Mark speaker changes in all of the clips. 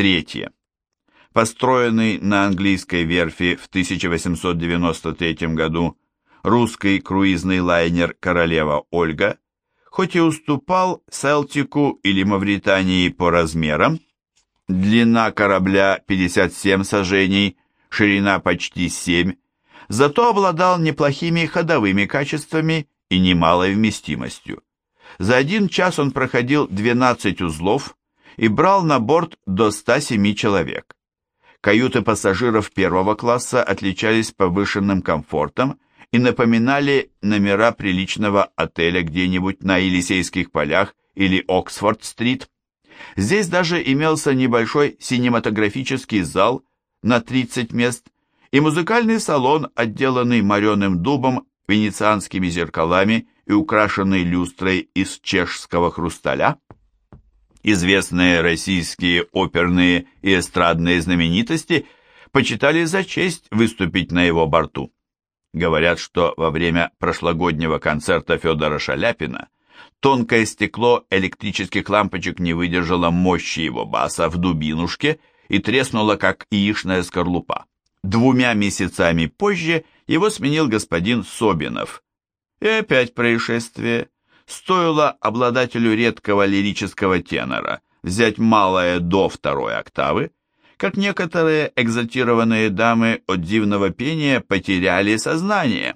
Speaker 1: Третье. Построенный на английской верфи в 1893 году русский круизный лайнер «Королева Ольга», хоть и уступал Селтику или Мавритании по размерам, длина корабля 57 сажений, ширина почти 7, зато обладал неплохими ходовыми качествами и немалой вместимостью. За один час он проходил 12 узлов и брал на борт до 107 человек. Каюты пассажиров первого класса отличались повышенным комфортом и напоминали номера приличного отеля где-нибудь на Елисейских полях или Оксфорд-стрит. Здесь даже имелся небольшой синематографический зал на 30 мест и музыкальный салон, отделанный мореным дубом, венецианскими зеркалами и украшенный люстрой из чешского хрусталя. Известные российские оперные и эстрадные знаменитости почитали за честь выступить на его борту. Говорят, что во время прошлогоднего концерта Федора Шаляпина тонкое стекло электрических лампочек не выдержало мощи его баса в дубинушке и треснуло, как яичная скорлупа. Двумя месяцами позже его сменил господин Собинов. И опять происшествие. Стоило обладателю редкого лирического тенора взять малое до второй октавы, как некоторые экзальтированные дамы от дивного пения потеряли сознание.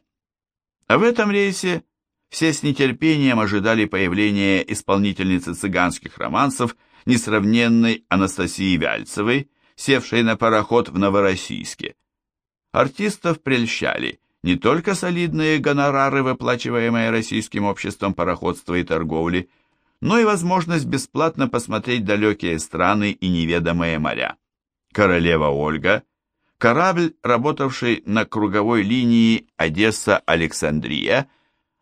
Speaker 1: А в этом рейсе все с нетерпением ожидали появления исполнительницы цыганских романсов, несравненной Анастасии Вяльцевой, севшей на пароход в Новороссийске. Артистов прельщали не только солидные гонорары, выплачиваемые российским обществом пароходства и торговли, но и возможность бесплатно посмотреть далекие страны и неведомые моря. Королева Ольга, корабль, работавший на круговой линии Одесса-Александрия,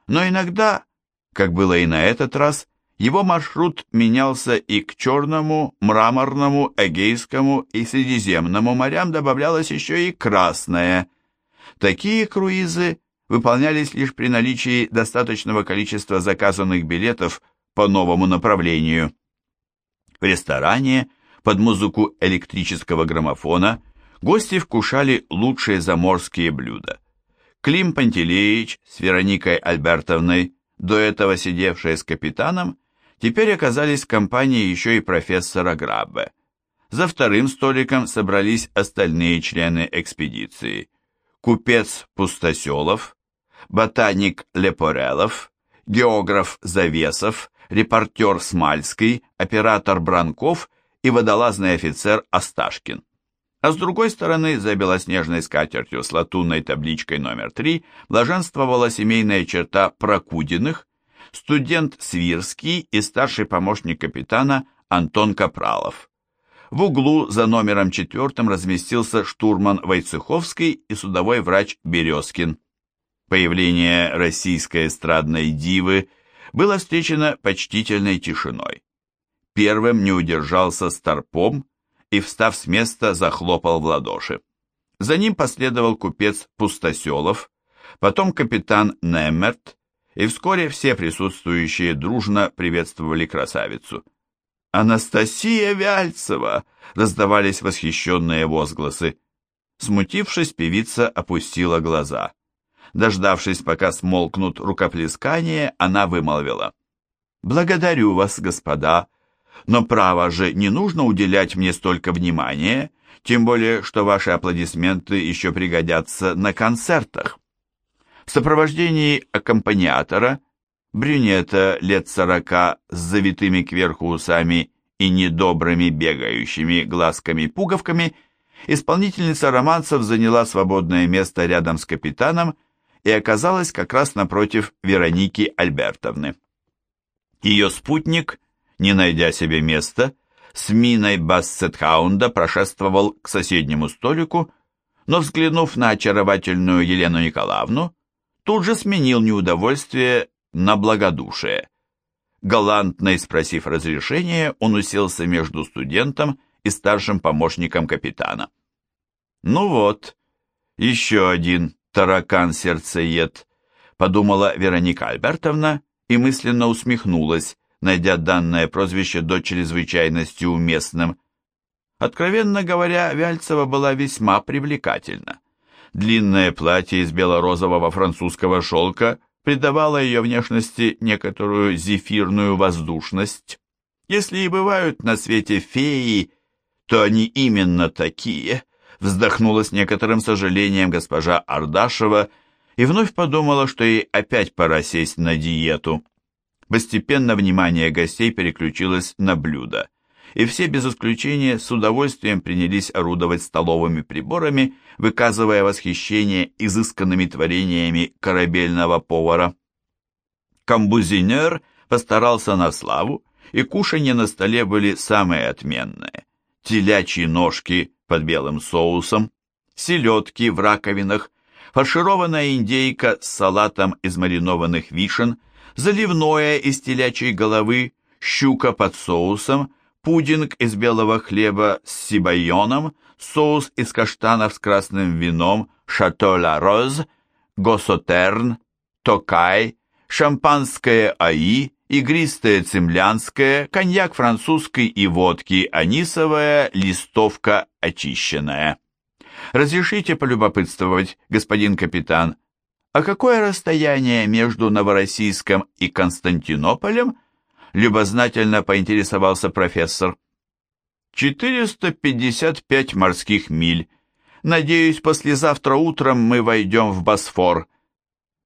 Speaker 1: но иногда, как было и на этот раз, его маршрут менялся и к Черному, Мраморному, Эгейскому и Средиземному морям добавлялось еще и Красное. Такие круизы выполнялись лишь при наличии достаточного количества заказанных билетов по новому направлению. В ресторане – под музыку электрического граммофона гости вкушали лучшие заморские блюда. Клим Пантелеич с Вероникой Альбертовной, до этого сидевшие с капитаном, теперь оказались в компании еще и профессора Граббе. За вторым столиком собрались остальные члены экспедиции. Купец Пустоселов, ботаник Лепорелов, географ Завесов, репортер Смальский, оператор Бранков и водолазный офицер Осташкин. А с другой стороны, за белоснежной скатертью с латунной табличкой номер 3 блаженствовала семейная черта Прокудиных, студент Свирский и старший помощник капитана Антон Капралов. В углу за номером четвертым разместился штурман Войцеховский и судовой врач Березкин. Появление российской эстрадной дивы было встречено почтительной тишиной. Первым не удержался Старпом и, встав с места, захлопал в ладоши. За ним последовал купец Пустоселов, потом капитан Немерт, и вскоре все присутствующие дружно приветствовали красавицу. «Анастасия Вяльцева!» — раздавались восхищенные возгласы. Смутившись, певица опустила глаза. Дождавшись, пока смолкнут рукоплескания, она вымолвила. «Благодарю вас, господа, но право же не нужно уделять мне столько внимания, тем более, что ваши аплодисменты еще пригодятся на концертах. В сопровождении аккомпаниатора, брюнета лет сорока с завитыми кверху усами и недобрыми бегающими глазками-пуговками, исполнительница романсов заняла свободное место рядом с капитаном и оказалась как раз напротив Вероники Альбертовны. Ее спутник – не найдя себе места, с миной Бассетхаунда прошествовал к соседнему столику, но, взглянув на очаровательную Елену Николаевну, тут же сменил неудовольствие на благодушие. Галантно спросив разрешения, он уселся между студентом и старшим помощником капитана. «Ну вот, еще один таракан-сердцеед», — подумала Вероника Альбертовна и мысленно усмехнулась, найдя данное прозвище до чрезвычайности уместным. Откровенно говоря, Вяльцева была весьма привлекательна. Длинное платье из бело-розового французского шелка придавало ее внешности некоторую зефирную воздушность. Если и бывают на свете феи, то они именно такие, вздохнула с некоторым сожалением госпожа Ардашева и вновь подумала, что ей опять пора сесть на диету. Постепенно внимание гостей переключилось на блюда, и все без исключения с удовольствием принялись орудовать столовыми приборами, выказывая восхищение изысканными творениями корабельного повара. Камбузинер постарался на славу, и кушанья на столе были самые отменные. Телячьи ножки под белым соусом, селедки в раковинах, фаршированная индейка с салатом из маринованных вишен – заливное из телячьей головы, щука под соусом, пудинг из белого хлеба с сибайоном, соус из каштанов с красным вином, шато ла роз, госотерн, токай, шампанское аи, игристое цемлянское, коньяк французский и водки анисовая, листовка очищенная. «Разрешите полюбопытствовать, господин капитан, а какое расстояние между Новороссийском и Константинополем? Любознательно поинтересовался профессор. 455 морских миль. Надеюсь, послезавтра утром мы войдем в Босфор.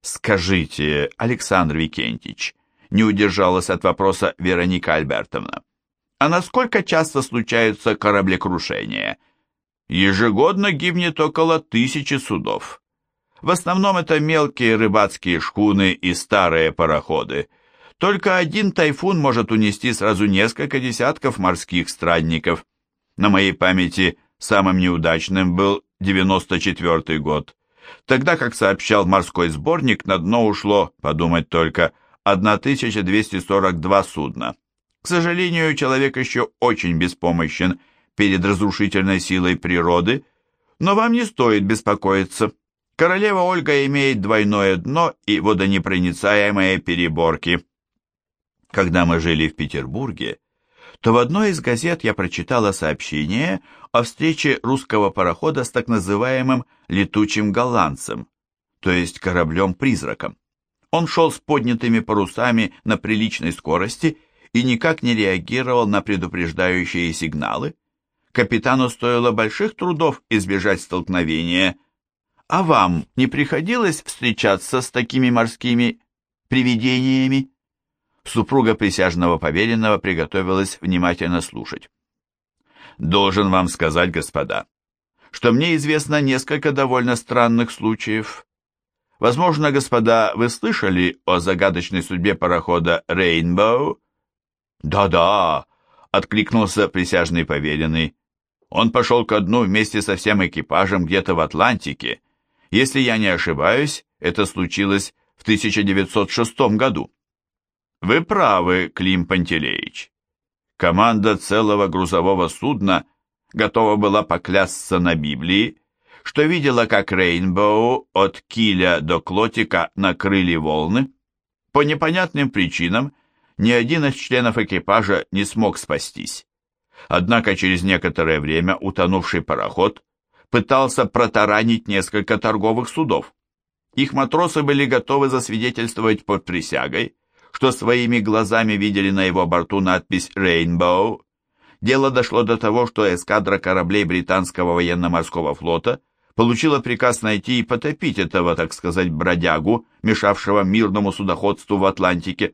Speaker 1: Скажите, Александр Викентич, не удержалась от вопроса Вероника Альбертовна, а насколько часто случаются кораблекрушения? Ежегодно гибнет около тысячи судов. В основном это мелкие рыбацкие шхуны и старые пароходы. Только один тайфун может унести сразу несколько десятков морских странников. На моей памяти самым неудачным был 94 год. Тогда, как сообщал морской сборник, на дно ушло, подумать только, 1242 судна. К сожалению, человек еще очень беспомощен перед разрушительной силой природы, но вам не стоит беспокоиться. Королева Ольга имеет двойное дно и водонепроницаемые переборки. Когда мы жили в Петербурге, то в одной из газет я прочитала сообщение о встрече русского парохода с так называемым «летучим голландцем», то есть кораблем-призраком. Он шел с поднятыми парусами на приличной скорости и никак не реагировал на предупреждающие сигналы. Капитану стоило больших трудов избежать столкновения а вам не приходилось встречаться с такими морскими привидениями? Супруга присяжного поверенного приготовилась внимательно слушать. Должен вам сказать, господа, что мне известно несколько довольно странных случаев. Возможно, господа, вы слышали о загадочной судьбе парохода «Рейнбоу»? Да-да, откликнулся присяжный поверенный. Он пошел ко дну вместе со всем экипажем где-то в Атлантике если я не ошибаюсь, это случилось в 1906 году. Вы правы, Клим Пантелеич. Команда целого грузового судна готова была поклясться на Библии, что видела, как Рейнбоу от киля до клотика накрыли волны. По непонятным причинам ни один из членов экипажа не смог спастись. Однако через некоторое время утонувший пароход пытался протаранить несколько торговых судов. Их матросы были готовы засвидетельствовать под присягой, что своими глазами видели на его борту надпись «Рейнбоу». Дело дошло до того, что эскадра кораблей британского военно-морского флота получила приказ найти и потопить этого, так сказать, бродягу, мешавшего мирному судоходству в Атлантике.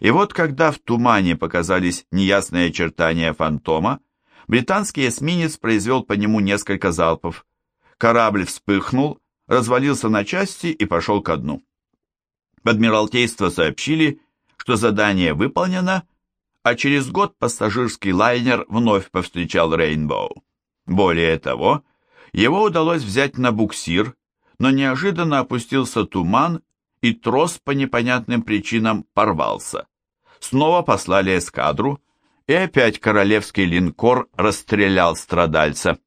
Speaker 1: И вот когда в тумане показались неясные очертания фантома, британский эсминец произвел по нему несколько залпов. Корабль вспыхнул, развалился на части и пошел ко дну. В Адмиралтейство сообщили, что задание выполнено, а через год пассажирский лайнер вновь повстречал Рейнбоу. Более того, его удалось взять на буксир, но неожиданно опустился туман, и трос по непонятным причинам порвался. Снова послали эскадру, и опять королевский линкор расстрелял страдальца.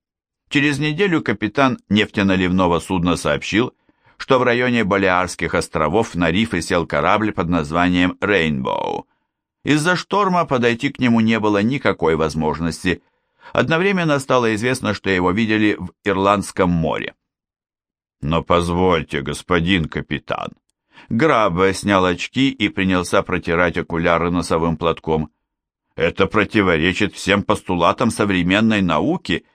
Speaker 1: Через неделю капитан нефтеналивного судна сообщил, что в районе Балиарских островов на рифы сел корабль под названием «Рейнбоу». Из-за шторма подойти к нему не было никакой возможности. Одновременно стало известно, что его видели в Ирландском море. «Но позвольте, господин капитан». Грабе снял очки и принялся протирать окуляры носовым платком. «Это противоречит всем постулатам современной науки.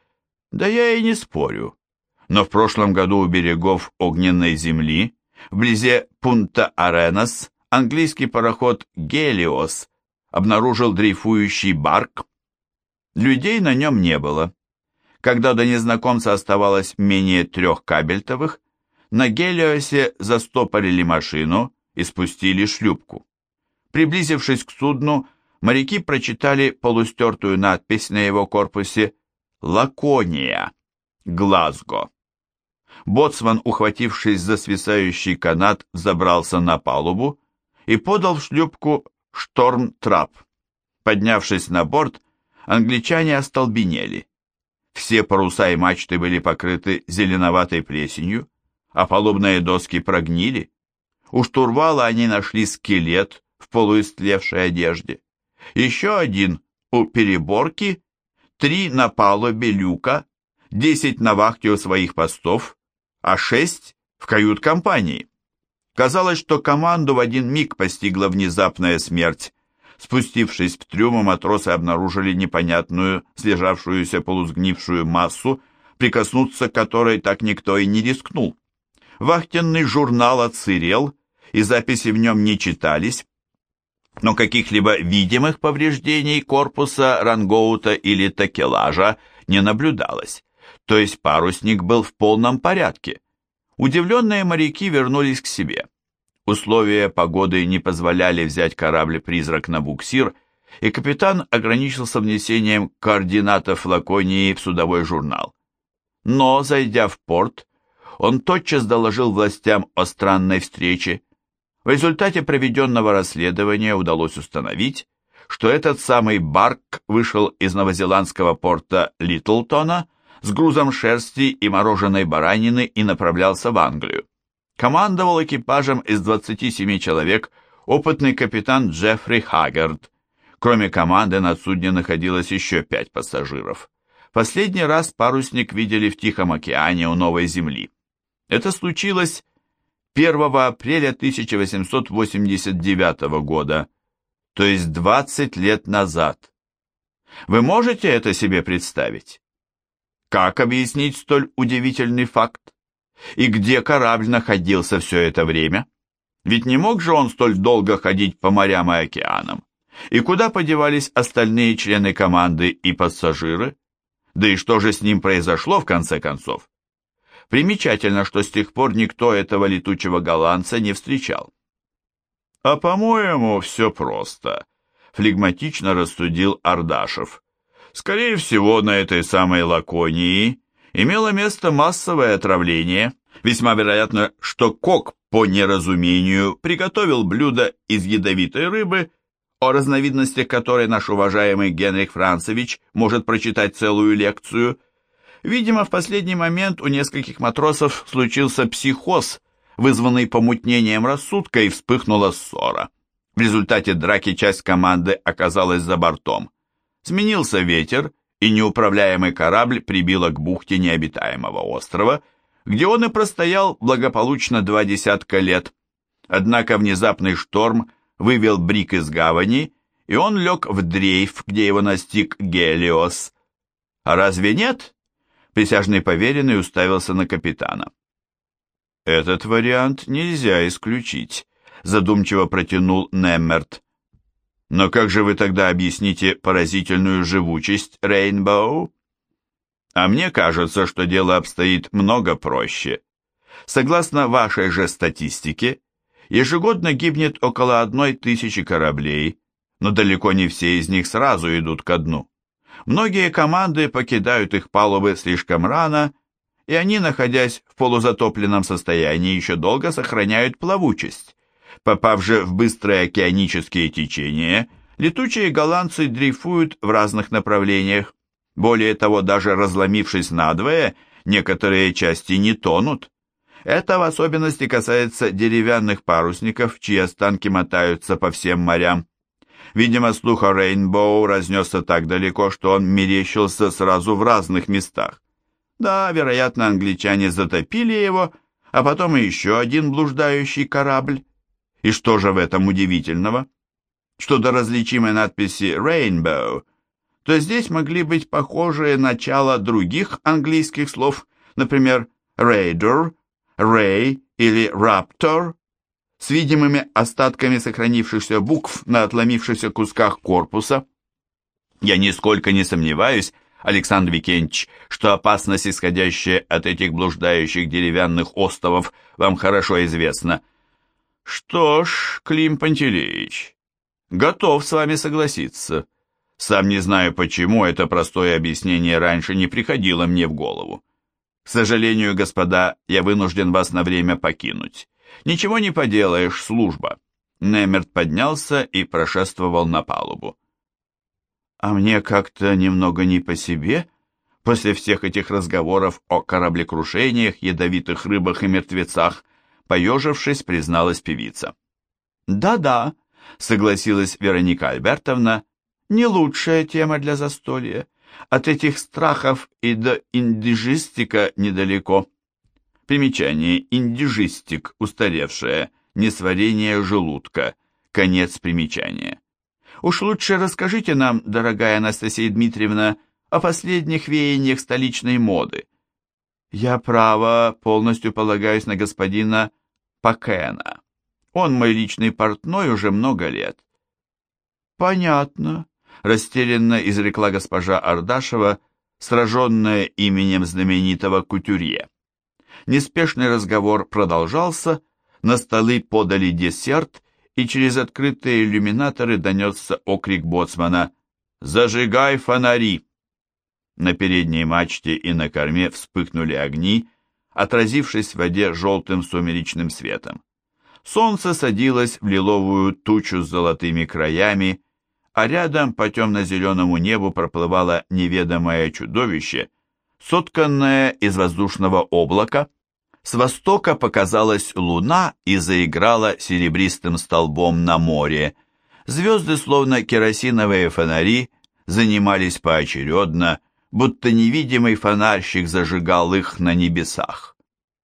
Speaker 1: Да я и не спорю. Но в прошлом году у берегов Огненной земли, вблизи Пунта-Аренас, английский пароход «Гелиос» обнаружил дрейфующий барк. Людей на нем не было. Когда до незнакомца оставалось менее трех кабельтовых, на Гелиосе застопорили машину и спустили шлюпку. Приблизившись к судну, моряки прочитали полустертую надпись на его корпусе «Лакония, Глазго». Боцман, ухватившись за свисающий канат, забрался на палубу и подал в шлюпку шторм-трап. Поднявшись на борт, англичане остолбенели. Все паруса и мачты были покрыты зеленоватой плесенью, а палубные доски прогнили. У штурвала они нашли скелет в полуистлевшей одежде. Еще один у переборки, три на палубе люка, десять на вахте у своих постов, а шесть в кают-компании. Казалось, что команду в один миг постигла внезапная смерть. Спустившись в трюмы, матросы обнаружили непонятную, слежавшуюся полусгнившую массу, прикоснуться к которой так никто и не рискнул. Вахтенный журнал отсырел, и записи в нем не читались, но каких-либо видимых повреждений корпуса рангоута или такелажа не наблюдалось, то есть парусник был в полном порядке. Удивленные моряки вернулись к себе. Условия погоды не позволяли взять корабль-призрак на буксир, и капитан ограничился внесением координатов Лаконии в судовой журнал. Но, зайдя в порт, он тотчас доложил властям о странной встрече. В результате проведенного расследования удалось установить, что этот самый Барк вышел из новозеландского порта Литлтона с грузом шерсти и мороженой баранины и направлялся в Англию. Командовал экипажем из 27 человек опытный капитан Джеффри Хаггард. Кроме команды на судне находилось еще пять пассажиров. Последний раз парусник видели в Тихом океане у Новой Земли. Это случилось 1 апреля 1889 года, то есть 20 лет назад. Вы можете это себе представить? Как объяснить столь удивительный факт? И где корабль находился все это время? Ведь не мог же он столь долго ходить по морям и океанам. И куда подевались остальные члены команды и пассажиры? Да и что же с ним произошло в конце концов? Примечательно, что с тех пор никто этого летучего голландца не встречал. «А по-моему, все просто», — флегматично рассудил Ардашев. Скорее всего, на этой самой Лаконии имело место массовое отравление. Весьма вероятно, что Кок по неразумению приготовил блюдо из ядовитой рыбы, о разновидностях которой наш уважаемый Генрих Францевич может прочитать целую лекцию. Видимо, в последний момент у нескольких матросов случился психоз, вызванный помутнением рассудка, и вспыхнула ссора. В результате драки часть команды оказалась за бортом. Сменился ветер, и неуправляемый корабль прибило к бухте необитаемого острова, где он и простоял благополучно два десятка лет. Однако внезапный шторм вывел Брик из гавани, и он лег в дрейф, где его настиг Гелиос. А разве нет? Присяжный поверенный уставился на капитана. Этот вариант нельзя исключить, задумчиво протянул Неммерт. Но как же вы тогда объясните поразительную живучесть Рейнбоу? А мне кажется, что дело обстоит много проще. Согласно вашей же статистике, ежегодно гибнет около одной тысячи кораблей, но далеко не все из них сразу идут ко дну. Многие команды покидают их палубы слишком рано, и они, находясь в полузатопленном состоянии, еще долго сохраняют плавучесть. Попав же в быстрые океанические течения, летучие голландцы дрейфуют в разных направлениях. Более того, даже разломившись надвое, некоторые части не тонут. Это в особенности касается деревянных парусников, чьи останки мотаются по всем морям. Видимо, слух о Рейнбоу разнесся так далеко, что он мерещился сразу в разных местах. Да, вероятно, англичане затопили его, а потом еще один блуждающий корабль. И что же в этом удивительного? Что до различимой надписи «Rainbow», то здесь могли быть похожие начала других английских слов, например, «raider», «ray» или «raptor», с видимыми остатками сохранившихся букв на отломившихся кусках корпуса. Я нисколько не сомневаюсь, Александр Викентьевич, что опасность, исходящая от этих блуждающих деревянных остовов, вам хорошо известна. Что ж, Клим Пантелеич, готов с вами согласиться. Сам не знаю почему, это простое объяснение раньше не приходило мне в голову. К сожалению, господа, я вынужден вас на время покинуть. Ничего не поделаешь, служба. Немерт поднялся и прошествовал на палубу. А мне как-то немного не по себе после всех этих разговоров о кораблекрушениях, ядовитых рыбах и мертвецах, поежившись, призналась певица. «Да-да», — согласилась Вероника Альбертовна, — «не лучшая тема для застолья. От этих страхов и до индижистика недалеко». Примечание индижистик, устаревшее, несварение желудка, конец примечания. Уж лучше расскажите нам, дорогая Анастасия Дмитриевна, о последних веяниях столичной моды. Я, право, полностью полагаюсь на господина Пакена. Он мой личный портной уже много лет. Понятно, растерянно изрекла госпожа Ардашева, сраженная именем знаменитого кутюрье. Неспешный разговор продолжался, на столы подали десерт, и через открытые иллюминаторы донесся окрик боцмана «Зажигай фонари!». На передней мачте и на корме вспыхнули огни, отразившись в воде желтым сумеречным светом. Солнце садилось в лиловую тучу с золотыми краями, а рядом по темно-зеленому небу проплывало неведомое чудовище, сотканное из воздушного облака. С востока показалась луна и заиграла серебристым столбом на море. Звезды, словно керосиновые фонари, занимались поочередно, будто невидимый фонарщик зажигал их на небесах.